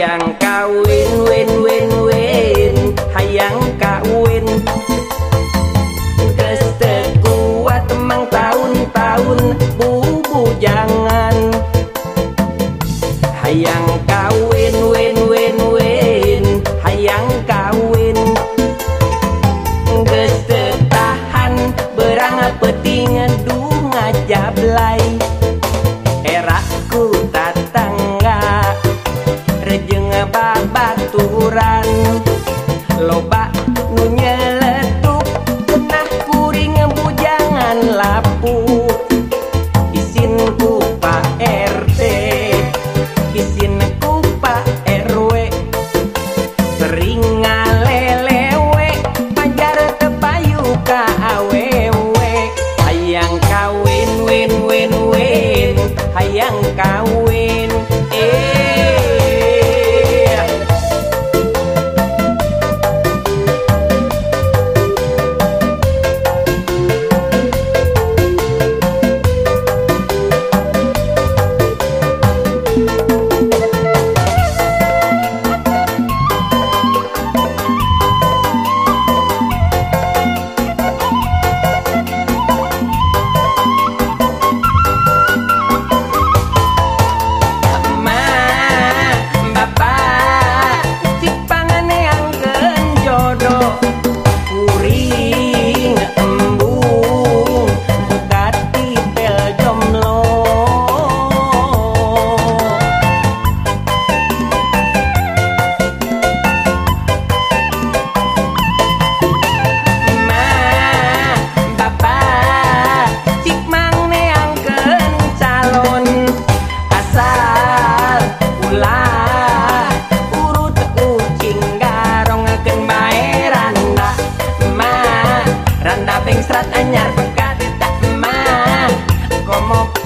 hayang amor.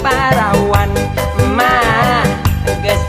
Parawan. Ma geus